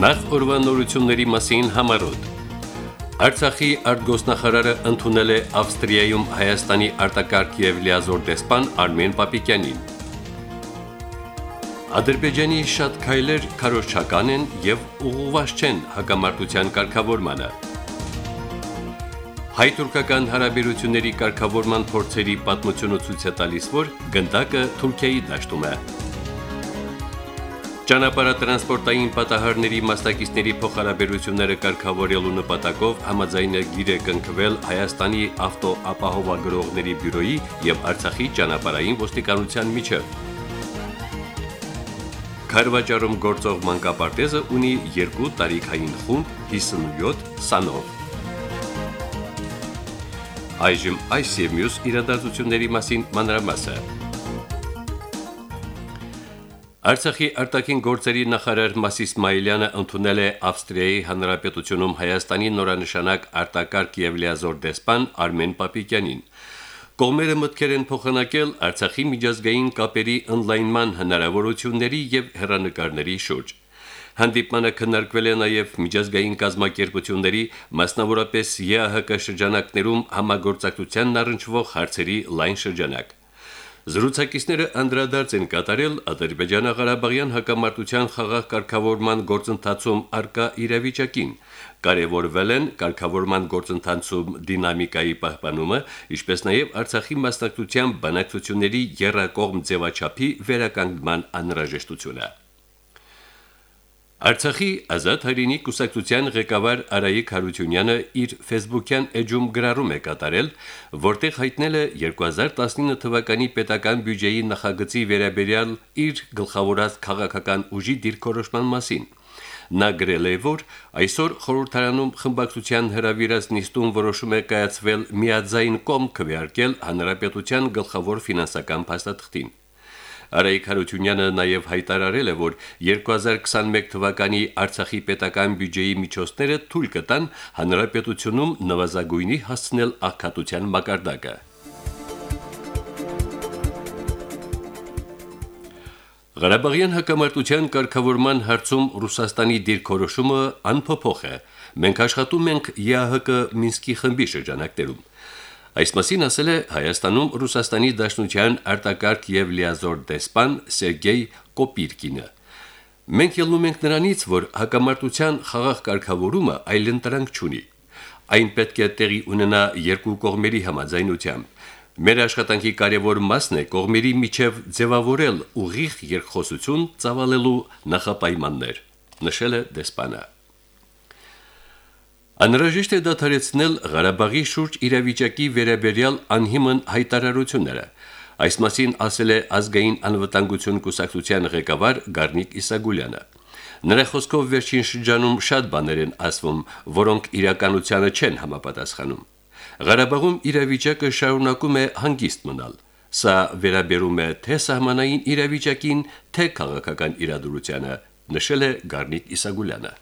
Նախ օրվանորությունների մասին համարոտ։ Արցախի արտգոսնախարարը ընդունել է Ավստրիայում Հայաստանի արտակարգ եւ լիազոր դեսպան Արմեն Պապիկյանին։ Ադրբեջանի շատ քայլեր քարոշչական են եւ ուղղված չեն հակամարտության կարգավորմանը։ Հայ-թուրքական հարաբերությունների կարգավորման փորձերի պատմությունը ցույց է տալիս, որ գնդակը Թուրքիայի դաշտում է։ Ճանապարհատրանսպորտային պատահարների մասնակիցների փոխհարաբերությունները կարգավորելու նպատակով համաձայնագիր է կնքվել Հայաստանի ավտոապահովագրողների բյուրոյի եւ Արցախի ճանապարհային ոստիկանության միջև։ Քարվաճառում գործող մանկապարտեզը ունի երկու տարիքային խումբ 57 սանով։ Այժմ այս եւ մյուս իրադարձությունների մասին մանրամասը։ Արցախի արտաքին գործերի նախարար Մասիս Մայլյանը ընդունել է Ավստրիայի Հանրապետությունում Հայաստանի նորանշանակ արտակարգ եւ լիազոր դեսպան Արմեն Պապիկյանին։ Կողմերը մտքեր են փոխանակել Արցախի միջազգային կապերի օնլայնման հնարավորությունների եւ հերանեկարների շուրջ։ Հանդիպմանը քննարկվել է նաև միջազգային կազմակերպությունների, մասնավորապես ԵԱՀԿ շրջանակներում համագործակցությանն առնչվող հարցերի լայն շրջանակ։ Զրուցակիցները անդրադարձ են կատարել Ադրբեջանա-Ղարաբաղյան հակամարտության խաղաղ կարգավորման գործընթացում արկա իրավիճակին։ Կարևորվել են կարգավորման գործընթացում դինամիկայի պահպանումը, ինչպես նաև Արցախի մասնակցության բանակցությունների երրակողմ ձևաչափի վերականգնման անհրաժեշտությունը։ Արցախի ազատ հայրենի կուսակցության ղեկավար Արայիկ Հարությունյանը իր Facebook-յան էջում գրառում է կատարել, որտեղ հայտնել է 2019 թվականի պետական բյուջեի նախագծի վերաբերյալ իր գլխավորած քաղաքական ուժի դիրքորոշման մասին։ Նա գրել է, որ այսօր խորհրդարանում խմբակցության հրավիրած նիստում որոշում է կայացվել միաձայն կողմ քվեարկել հանրապետության գլխավոր ֆինանսական փաստաթղթին։ Արայիկ Հարությունյանը նաև հայտարարել է, որ 2021 թվականի Արցախի պետական բյուջեի միջոցները թույլ կտան հանրապետությունում նվազագույնի հասցնել աղքատության մակարդակը։ Ղարաբաղյան հակամարտության կարգավորման հարցում Ռուսաստանի դիրքորոշումը անփոփոխ է։ Մենք աշխատում ենք ԵԱՀԿ Մինսկի խմբի շրջանակներում։ Այս մասին ասել է Հայաստանում Ռուսաստանի Դաշնության արտակարգ եւ լիազոր դեսպան Սերգեյ Կոպիրկինը։ Մենք ելնում ենք նրանից, որ հակամարտության խաղաղ կարգավորումը այլընտրանք չունի։ Այն պետք է տեղի ունենա երկու կողմերի համաձայնությամբ։ Մեր աշխատանքի կարևոր մասն է կողմերի միջև ձևավորել ուղիղ երկխոսություն ծավալելու նախապայմաններ, նշել է դեսպանը։ Անհրաժեշտ է դադարեցնել Ղարաբաղի շուրջ իրավիճակի վերաբերյալ անհիմն հայտարարությունները։ Այս մասին ասել է ազգային անվտանգություն կուսակցության ղեկավար Գառնիկ Իսագուլյանը։ Նրա խոսքով վերջին շրջանում շատ բաներ են ասվում, որոնք իրականությանը չեն համապատասխանում։ Ղարաբաղում իրավիճակը շարունակում է հանգիստ մնալ։ Սա վերաբերում է թե սահմանային իրավիճակին, թե քաղաքական իրադրությանը, նշել է Գառնիկ Իսագուլյանը։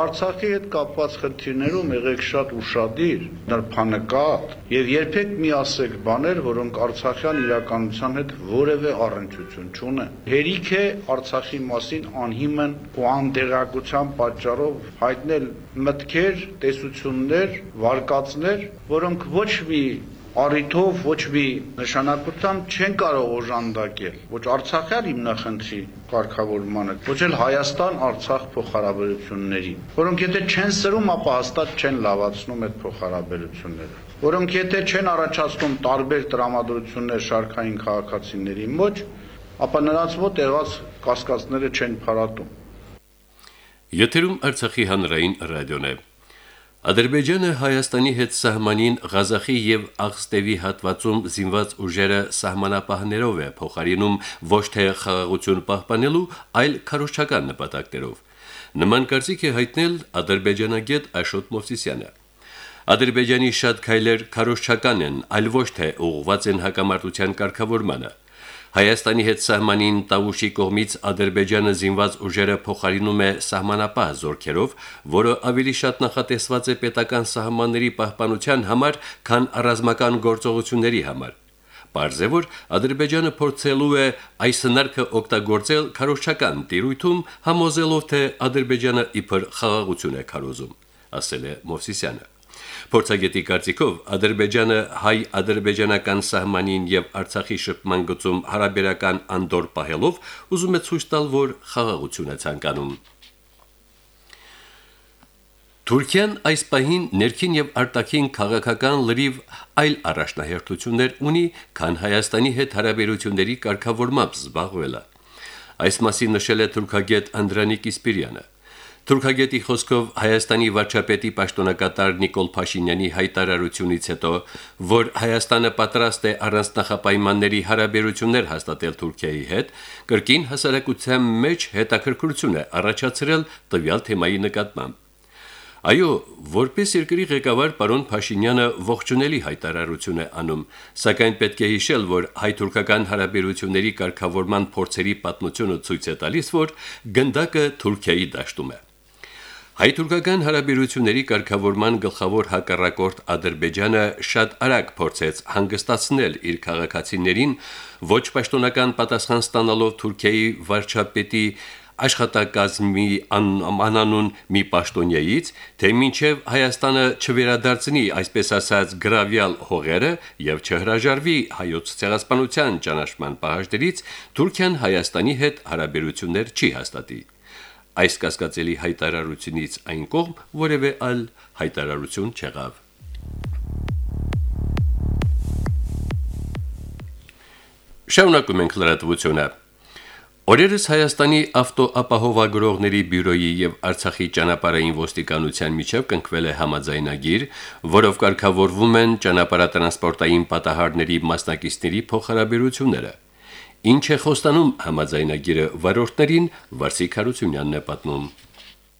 Արցախի հետ կապված խնդիրներում եղեք շատ ուրشادիր, նրբանկատ եւ երբեք մի ասեք բաներ, որոնք արցախյան իրականության հետ որևէ առնչություն չունեն։ Հերիք է Արցախի մասին անհիմն ու անդերակության պատճառով հայտնել մտքեր, տեսություններ, վարկածներ, որոնք ոչ մի առիթով ոչ մի նշանակությամբ չեն կարող օժանդակել ոչ Արցախյան հիմնախնդրի կարգավորմանը, ոչ էլ Հայաստան-Արցախ փոխհարաբերությունների, որոնք եթե չեն սրում, ապա հաստատ չեն լավացնում այդ փոխհարաբերությունները, որոնք եթե չեն առաջացնում տարբեր տրամադրություններ շարքային քաղաքացիների մոտ, ապա նրանց մոտ եղած կասկածները չեն փարատում։ Եթերում Արցախի հանրային ռադիոն է։ Ադրբեջանը Հայաստանի հետ սահմանին Ղազախի եւ Աղստևի հատվածում զինված ուժերը սահմանապահներով է փոխարինում ոչ թե խաղաղություն պահպանելու, այլ քարոշչական նպատակներով։ Նման կարծիք է հայտնել ադրբեջանագետ Աշոտ Մովսիսյանը։ Ադրբեջանի շատ քայլեր քարոշչական են, այլ ոչ թե ուղղված են հակամարտության կարգավորմանը։ Հայաստանի հետ սահմանին Տավուշի կողմից Ադրբեջանը զինված ուժերը փոխարինում է սահմանապահ զորքերով, որը ավելի շատ նախատեսված է պետական սահմանների պահպանության համար, քան ռազմական գործողությունների համար։ Պարզ է, որ Ադրբեջանը փորձելու է այս հնարքը օգտագործել քարոշչական տիրույթում, համոզելով, թե Ադրբեջանը իբր խաղաղություն է քարոզում, ասել է Մովսիսյանը։ Փորձագետի կարծիքով Ադրբեջանը հայ-ադրբեջանական սահմանին եւ Արցախի շփման գծում հարաբերական անդոր պահելով ուզում է ցույց տալ, որ խաղաղություն է ցանկանում։ Թուրքիան այս պահին ներքին եւ արտաքին քաղաքական լրիվ այլ առաջնահերթություններ ունի, քան Հայաստանի հետ հարաբերությունների կարգավորմամբ զբաղվելը։ Այս մասին նշել է թուրքագետ Անդրանիկ Իսպիրյանը։ Թուրքագետի խոսքով Հայաստանի վարչապետի պաշտոնակատար Նիկոլ Փաշինյանի հայտարարությունից հետո, որ Հայաստանը պատրաստ է առանց նախապայմանների հարաբերություններ հաստատել Թուրքիայի հետ, կրկին հասարակության մեջ հետաքրքրություն է առաջացրել տվյալ թեմայի նկատմամբ։ Այո, որպես երկրի ղեկավար պարոն Փաշինյանը ողջունելի հայտարարություն է անում, սակայն պետք է հիշել, որ հայ-թուրքական հարաբերությունների կարգավորման փորձերի պատմությունը ցույց է տալիս, որ գնդակը Թուրքիայի դաշտում է։ Հայ-թուրքական հարաբերությունների կարգավորման գլխավոր հակառակորդ Ադրբեջանը շատ արագ փորձեց հանգստացնել իր քաղաքացիներին ոչ պաշտոնական պատասխան ստանալով Թուրքիայի վարչապետի աշխատակազմի անանուն մի պաշտոնյայից, թե մինչև Հայաստանը չվերադարձնի, այսպես ասած, գրավյալ հողերը եւ չհրաժարվի հայոց ցեղասպանության ճանաչման պահանջներից, Թուրքիան Հայաստանի հետ հարաբերություններ չի հաստատի։ Այս կասկածելի հայտարարությունից այն կողմ որևէ այլ հայտարարություն չեղավ։ Շարունակում ենք լրատվությունը։ Օրերս Հայաստանի ավտոապահովագրողների բյուրոյի եւ Արցախի ճանապարհային ոստիկանության միջև կնքվել է համաձայնագիր, որով կարգավորվում են ճանապարհատրանսպորտային պատահարների մասնակիցների փոխհարաբերությունները։ Ինչ է խոստանում համաձայնագիրը վարորդներին Վարսիկ Հարությունյանն է պատմում։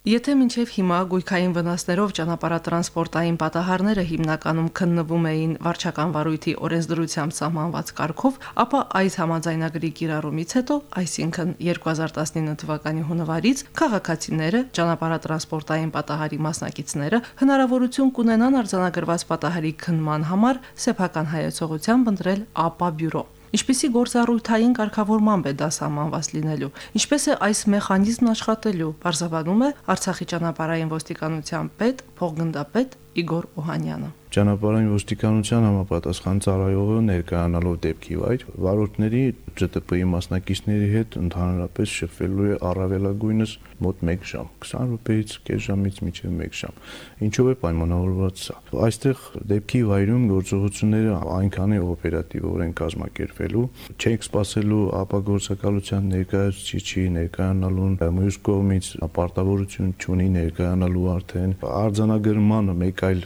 Եթե մինչև հիմա գույքային վնասներով ճանապարհատրանսպորտային պատահարները հիմնականում քննվում էին վարչական վարույթի օրենսդրությամբ սահմանված կարգով, ապա այս համաձայնագրի կիրառումից հետո, այսինքն 2019 թվականի հունվարից, քաղաքացիները, ճանապարհատրանսպորտային պատահարի մասնակիցները հնարավորություն կունենան արձանագրված պատահարի քննման համար սեփական հայեցողությամբ ընտրել ԱՊԱ բյուրո։ Ինչպիսի գործառույթային կարգավորմամբ է դա սահմանված լինելու։ Ինչպես է այս մեխանիզմն աշխատելու, բարձրաբանում է Արցախի ճանապարհային ոստիկանության պետ, փոխգնդապետ Իգոր Օհանյանը ճանապարհային ոստիկանության համապատասխան ծառայողը ներկայանալով դեպքի վայր վարորդների ՃՏՊ-ի մասնակիցների հետ ընդհանրապես շփվելու է առավելագույնս մոտ 1 ժամ 20 րոպեից կես ժամից մինչև 1 ժամ ինչով է պայմանավորված սա այստեղ դեպքի վայրում գործողությունները այնքան է օպերատիվորեն կազմակերպվելու չեք սпасելու ապագործակալության ներկայացուցիչի ներկայանալուն մյուս կողմից ապարտավորություն չունի ներկայանալու արդեն արձանագրման մեկ այլ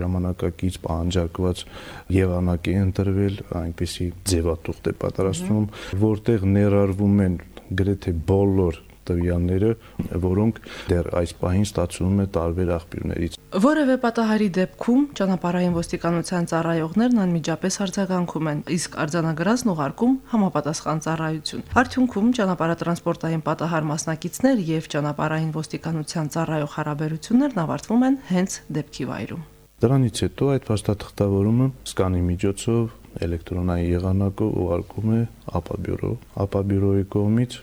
ժամանակ ժամանակակից պահանջարկված եղանակ է ընտրվել, այնպիսի ձևատուղթ է պատրաստվում, որտեղ ներառվում են գրեթե բոլոր տվյալները, որոնք դեռ այս պահին ստացվում է տարբեր աղբյուրներից։ Որևէ պատահարի դեպքում ճանապարհային ոստիկանության ծառայողներն անմիջապես արձագանքում են, իսկ արձանագրածն ուղարկում համապատասխան ծառայություն։ Արդյունքում ճանապարհատրանսպորտային պատահար մասնակիցներ եւ ճանապարհային ոստիկանության ծառայող հարաբերություններն ավարտվում են հենց դեպքի վայրում։ Դրանից հետո այդ փաստաթղթավորումը սկանի միջոցով էլեկտրոնային եղանակով ուղարկում է ԱՊԱ բյուրո։ ԱՊԱ բյուրոյի կողմից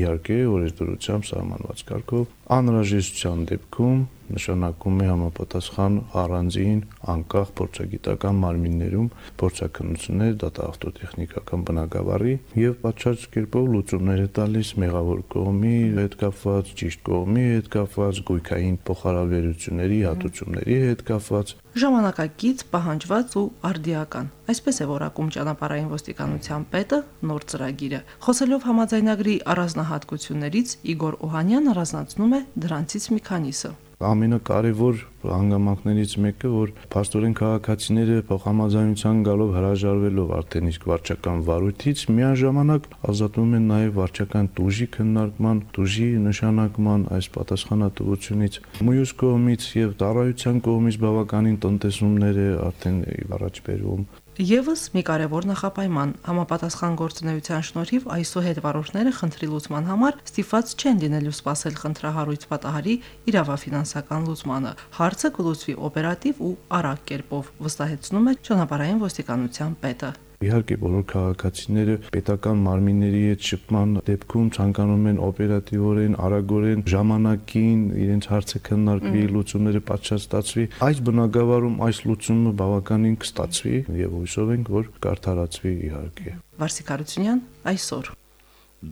իհարկե օրենսդրությամբ սահմանված կարգով անհրաժեշտության դեպքում նշանակում է համապատասխան առանձին անկախ փորձագիտական մարմիններում փորձակնություններ դատաավտոտեխնիկական բնագավառի եւ պատշաճ կերպով լուծումներ է տալիս մեղավոր կողմի հետ կապված, ճիշտ կողմի հետ կապված, գույքային փոխհարաբերությունների հատուցումների հետ կապված ժամանակակից, պահանջված ու արդիական։ Այսպես է որակում ճանապարհային ոստիկանության պետը նոր ծրագիրը։ Խոսելով համաձայնագրի առանձնահատկություններից Իգոր Օհանյան առանձնացնում է դրանցից մի քանիսը ամենակարևոր հանգամանքներից մեկը, որ փաստորեն քաղաքացիները փոխհամաձայնության գալով հրաժարվելով արդեն իսկ վարչական վարույթից միաժամանակ ազատվում են նաև վարչական տուժի քննարկման, տուժի նշանակման այս պատասխանատվությունից։ Մյուս կողմից եւ տարայության կողմից բավականին տնտեսումներ է արդեն առաջ բերում Եվս մի կարևոր նախապայման. Համապատասխան գործունեության շնորհիվ այսուհետ վարորդները խնդրի լուծման համար ստիփաց չեն լինելու սпасել խնդրահարույց պատահարի իրավաֆինանսական լուծմանը։ Հարցը կլուծվի օպերատիվ ու արագ կերպով, վստահեցնում է ճանապարհային ոստիկանության պետը։ Իհարկե բոլոր քաղաքացիները պետական մարմինների հետ շփման դեպքում ցանկանում են օպերատիվորեն, արագորեն, ժամանակին իրենց հարցը քննարկվի, լուծումները պատշաճտացվի։ Այս բնակավարում այս լուծումը բավականին կստացվի եւ հույսով ենք, որ կարդարացվի իհարկե։ Վարսիկ Հարությունյան այսօր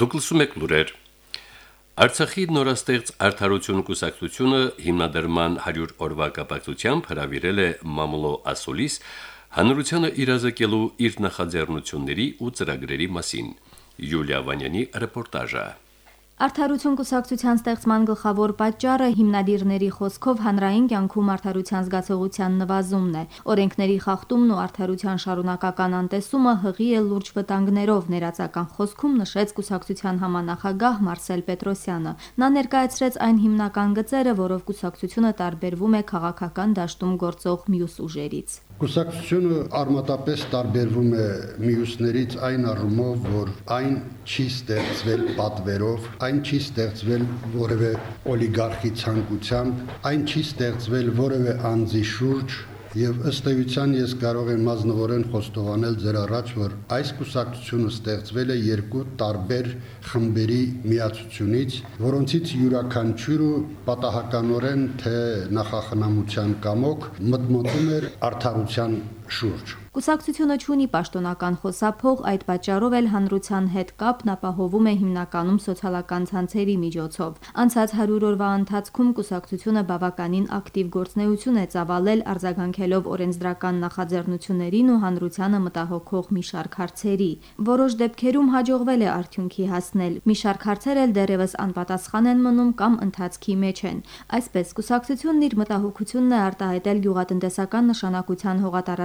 Դուք լսում եք լուրեր Արցախի նորաստեղծ արդարություն կուսակցությունը հիմնադրման 100 օրվա կապակցությամբ հրավիրել է Մամուլո Ասոլիս հանրությանը իրազեկելու իր նախաձեռնությունների ու ծրագրերի մասին։ Յուլիա Վանյանի ռեպորտաժը։ Արդարություն կուսակցության ստեղծման գլխավոր պատճառը հիմնադիրների խոսքով հանրային կյանքում արդարության զգացողության նվազումն է։ Օրենքների խախտումն ու արդարության շարունակական անտեսումը հղի է լուրջ վտանգներով ներածական խոսքում նշեց կուսակցության համանախագահ Մարսել Պետրոսյանը։ Նա ներկայացրեց այն հիմնական գծերը, որով կուսակցությունը տարբերվում է քաղաքական դաշտում գործող մյուս ուժերից։ Կուսակցությունը արմատապես տարբերվում է մյուսներից այն առումով, որ այն չի ստեղծվել պատվերով, այն չի ստեղծվել որևէ օլիգարխի ցանկությամբ, այն չի ստեղծվել որևէ անձի շուրջ, Եվ ըստ էության ես կարող եմ մասնավորեն խոստովանել ձեր առաջ, որ այս կուսակցությունը ստեղծվել է երկու տարբեր խմբերի միացությունից, որոնցից յուրաքանչյուրը պատահականորեն թե նախախնամության կամոք մտմոտում էր արդարության շուրջ։ Կուսակցությունը ունի պաշտոնական խոսափող, այդ պատճառով էլ հանրության հետ կապն ապահովում է հիմնականում սոցիալական ցանցերի միջոցով։ Անցած 100 օրվա ընթացքում կուսակցությունը բավականին ակտիվ գործնեություն է ծավալել արձագանքելով օրենսդրական նախաձեռնություններին ու հանրությանը մտահոգող մի շարք հարցերի։ Որոշ դեպքերում հաջողվել է արդյունքի հասնել։ Մի շարք հարցեր էլ դեռևս անպատասխան են մնում կամ ընթացքի մեջ են։ Այսպես կուսակցությունն իր մտահոգությունն է արտահայտել գյուղատնտեսական նշանակության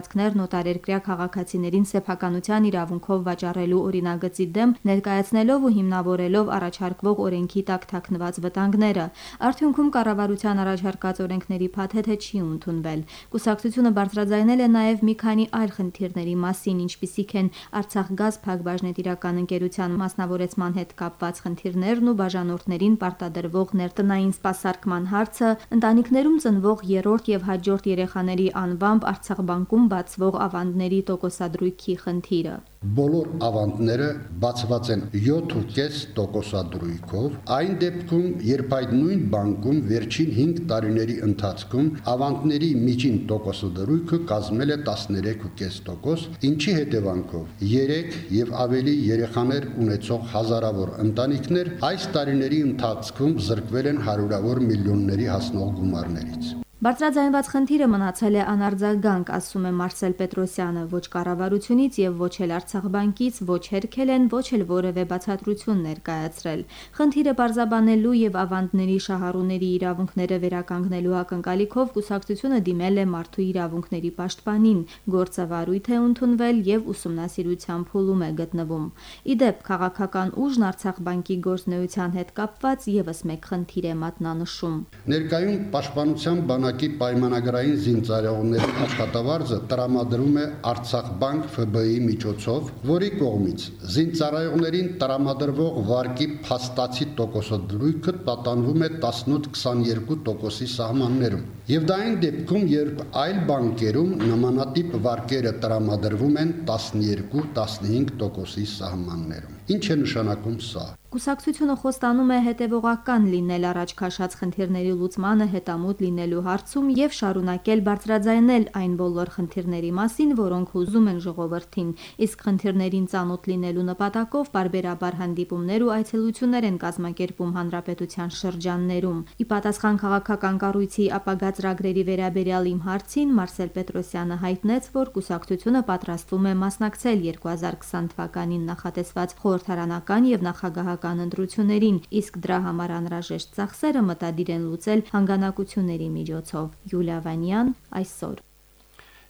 հողատարածքներն ու տարեր ներերկրյա քաղաքացիներին սեփականության իրավունքով վաճառելու օրինագծի դեմ ներկայացնելով ու հիմնավորելով առաջարկվող օրենքի տակ թաքնված վտանգները։ Արդյունքում կառավարության առաջարկած օրենքների փաթեթը չի ընդունվել։ Կուսակցությունը բարձրաձայնել է նաև մի քանի այլ խնդիրների մասին, ինչպիսիք են Արցախ գազ փակbaşնետիրական ընկերության մասնավորեցման հետ կապված խնդիրներն ու բաժանորդներին պարտադրվող ներտնային սպասարկման հարցը, ընտանիքներում ծնվող երրորդ եւ հաջորդ երեխաների անվամբ Արցախ բանկում բացվող ավանդ ավանդների տոկոսադրույքի խնդիրը։ Բոլոր ավանդները բացված են 7.5 տոկոսադրույքով, այն դեպքում, երբ այդ նույն բանկում վերջին 5 տարիների ընթացքում ավանդների միջին տոկոսադրույքը կազմել է 13.5%, ինչի հետևանքով 3 եւ ավելի երեխաներ ունեցող հազարավոր ընտանիքներ այս տարիների ընթացքում զրկվել են հարյուրավոր միլիոնների հասնող գումարներից։ Բարձրաձայնված խնդիրը մնացել է անարձագանք, ասում է Մարսել Պետրոսյանը, ոչ կառավարությունից եւ ոչ էլ Արցախ բանկից ոչ հերքել են, ոչ էլ որևէ բացատրություն ներկայացրել։ Խնդիրը բարձաբանելու եւ ավանդների շահառուների իրավունքները վերականգնելու ակնկալիքով կուսակցությունը դիմել է մարդու իրավունքների պաշտպանին, գործավարույթ է ընդունվել եւ ուսումնասիրության փուլում է գտնվում։ Իդեպ քաղաքական ուժն Արցախ բանկի գործնեության հետ կապված եւս մեկ խնդիր է մատնանշում։ Ներկայում պաշտպանության բանակ ժամանակի պայմանագրային զինծառայողների աշխատավարձը տրամադրում է Արցախ բանկ ՖԲ-ի միջոցով, որի կողմից զինծառայողներին տրամադրվող վարկի փաստացի տոկոսադրույքը տատանվում է 18-22%-ի սահմաններում։ Եվ դա այն դեպքում, երբ այլ բանկերում նմանատիպ վարկերը տրամադրվում են 12-15%-ի սահմաններում։ Ինչ է նշանակում սա։ Կուսակցությունը խոստանում է հետևողական լինել առաջ քաշած խնդիրների լուծմանը հետամուտ լինելու հարցում եւ շարունակել բարձրաձայնել այն բոլոր խնդիրների մասին, որոնք հուզում են ժողովրդին, իսկ խնդիրներին ծանոթ լինելու նպատակով բարբերաբար հանդիպումներ ու այցելություններ են կազմակերպում հանրապետության շրջաններում։ Ի պատասխան քաղաքական կառույցի ապագա ծրագրերի վերաբերյալ իմ հարցին Մարսել Պետրոսյանը հայտնեց, որ կուսակցությունը պատրաստվում է մասնակցել 2020 թվականին նախատեսված խորհրդարանական եւ նախագահական քաղաքական ընտրություններին, իսկ դրա համար անհրաժեշտ ծախսերը մտադիր են լուծել հանգանակությունների միջոցով։ Յուլիա Վանյան այսօր։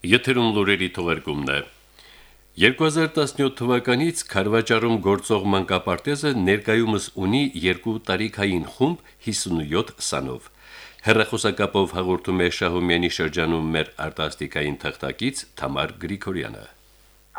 Եթերում լուրերի թողարկումն է։ 2017 թվականից Խարվաճարում գործող մանկապարտեզը ներկայումս ունի երկու տարիքային խումբ 57 սանով։ Հերրախոսակապով հաղորդում է Շահումյանի շրջանում մեր արտասթիկային թղթակից Թամար Գրիգորյանը։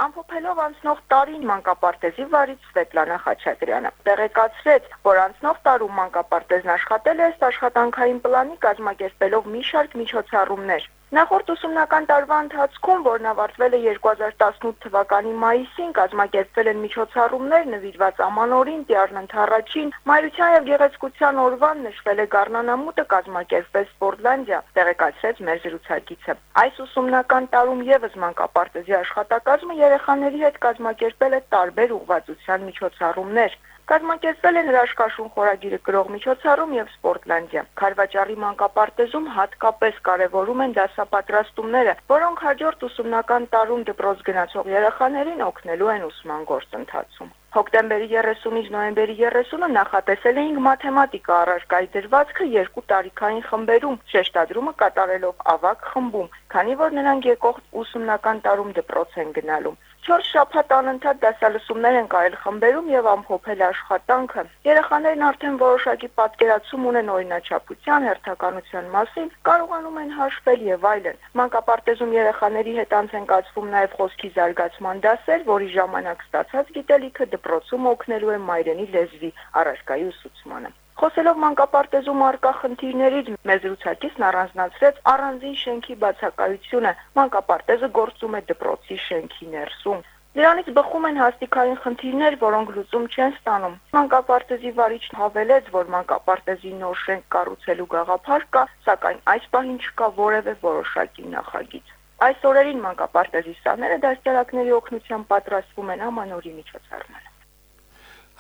Ամփոփելով անցնող տարին մանկապարտեզի վարիչ Սվետլանա Խաչատրյանը տեղեկացրեց, որ անցնող տարում մանկապարտեզն աշխատել է ըստ աշխատանքային պլանի կազմակերպելով մի շարք միջոցառումներ։ Նախորդ ուսումնական տարվա ընթացքում, որն ավարտվել է 2018 թվականի մայիսին, կազմակերպվել են միջոցառումներ նվիրված ամանորին, Տիառն ընթառաջին, Մայրության եւ Գեղեցկության օրվան նշվել է Գառնանամուտը կազմակերպվել Սպորտլանդիա, տեղեկացրեց մեր զրուցակիցը։ Այս ուսումնական տարում եւս մանկապարտեզի աշխատակազմը երեխաների հետ կազմակերպել է տարբեր ուղղվածության միջոցառումներ։ Կազմակերպվել են հրաշքաշուն խորագիրը գրող միջոցառում եւ Սպորտլանդիա։ Խարվաճարի մանկապարտեզում հատկապես կարևորում են դասապատրաստումները, որոնք հաջորդ ուսումնական տարում դպրոց գնացող երեխաներին օգնելու են ուսման գործընթացում։ Հոկտեմբերի 30-ից նոյեմբերի 30-ը նախատեսել էինք մաթեմատիկա առարկայի դրվածքը երկու տարիքային խմբերում, շեշտադրումը կատարելով ավակ խմբում, քանի որ նրանք եկող ուսումնական տարում դպրոց են գնալու։ 4 շաբաթ անընդհատ դասալսումներ են կարել խմբերում եւ ամփոփել աշխատանքը։ Երեխաներն արդեն որոշակի պատկերացում ունեն օրինաչափության, հերթականության մասին, կարողանում են հաշվել եւ այլն։ Մանկապարտեզում երեխաների հետ անց են կացվում նաեւ խոսքի զարգացման դասեր, որի ժամանակ ստացած գիտելիքը դպրոցում օգնելու է մայրենի լեզվի առարկայի ուսուցմանը։ Խոսելով մանկապարտեզում արկա խնդիրներից, մեր զրուցակիցն առանձնացրեց առանձին շենքի բացակայությունը։ Մանկապարտեզը գործում է դպրոցի շենքի ներսում։ Դրանից բխում են հաստիկային խնդիրներ, որոնք լուծում չեն ստանում։ Մանկապարտեզի վարիչն հավելեց, որ մանկապարտեզի նոր շենք կառուցելու գաղափար կա, սակայն այս պահին չկա որևէ որոշակի նախագիծ։ Այս օրերին մանկապարտեզի սաները դաստիարակների օգնությամբ պատրաստվում են ամանորի միջոցառմանը։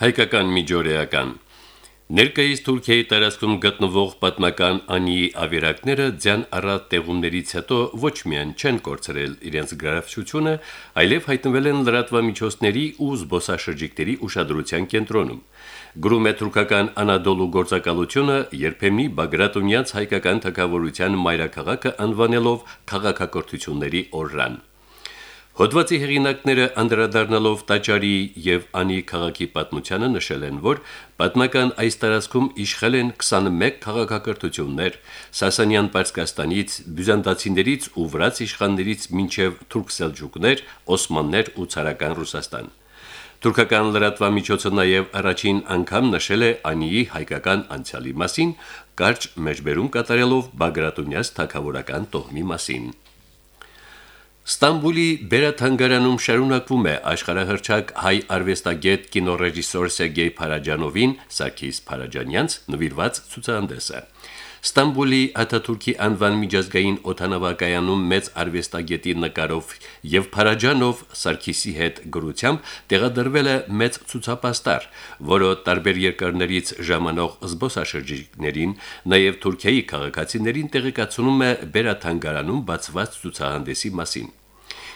Հայկական միջօրեական Ներկայիս Թուրքիայի տարածքում գտնվող պատմական Անիի ավերակները ձյան առատ տեղումներից հետո ոչ միայն չեն կորցրել իրենց գրավչությունը, այլև հայտնվել են լրատվամիջոցների ու զբոսաշրջիկների ուշադրության կենտրոնում։ Գրում է թուրքական Անադոլու գործակալությունը երբեմնի Բագրատունյաց հայկական թակավորության մայրաքաղաքը անվանելով քաղաքակրթությունների օրրան։ Հոդվացի հեղինակները անդրադառնալով Տաճարի եւ Անի քաղաքի պատմությանը նշել են, որ պատմական այս տարածքում իշխել են 21 քաղաքակրթություններ. Սասանյան Պարսկաստանից, բյուզանդացիներից ու վրաց իշխաններից մինչև թուրք-սելջուկներ, օսմաններ ու ցարական Ռուսաստան։ Թուրքական լրատվամիջոցը նաև առաջին անգամ նշել է Անիի հայկական անցյալի մասին, կարճ մեջբերում կատարելով Բագրատունյաց թակավորական տոհմի մասին։ Ստամբուլի Բերաթանգարանում շարունակվում է աշխարհահռչակ հայ արվեստագետ կինոռեժիսոր Սերգեյ Փարաջանովին Սարգիս Փարաջանյանց նվիրված ցուցահանդեսը։ Ստամբուլի Աթաթուրքի անվան միջազգային օթանավակայանում մեծ արվեստագետի նկարով եւ Փարաջանով Սարգիսի հետ գրությամբ տեղադրվել է մեծ ցուցապաստար, որը տարբեր երկրներից ժամանող զբոսաշրջիկներին, նաեւ Թուրքիայի քաղաքացիներին տեղեկացնում է Բերաթանգարանում բացված ցուցահանդեսի մասին։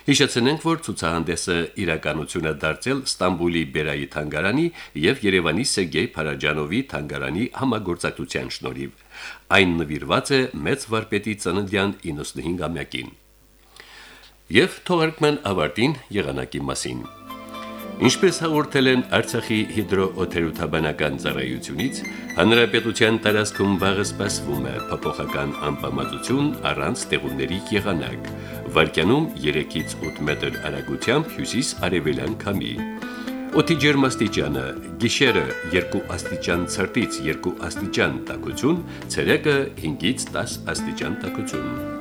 Հիշեցնենք, որ ցուցահանդեսը իրականություն է դարձել Ստամբուլի Բերայի թանգարանի եւ Երևանի Սերգեյ Փարաջանովի թանգարանի համագործակցության շնորհիվ։ Այն նվիրված է մեծ վարպետի ծննդյան 95-ամյակին։ Եվ թողարկման ավարտին եղանակի մասին։ Ինչպես հաղորդել են Արցախի հիդրոօթերոթաբանական ծառայությունից, հանրապետության տարածքում վաղը սպասվում է փոփոխական անբավարարություն առանց տեղումների եղանակ վարկյանում 3-ից 8 մետր արագությամբ հյուսիս-արևելյան քամի։ Օդի ջերմաստիճանը՝ գիշերը 2 աստիճան ցրտից 2 աստիճան տաքություն, ցերեկը 5-ից 10 աստիճան տաքություն։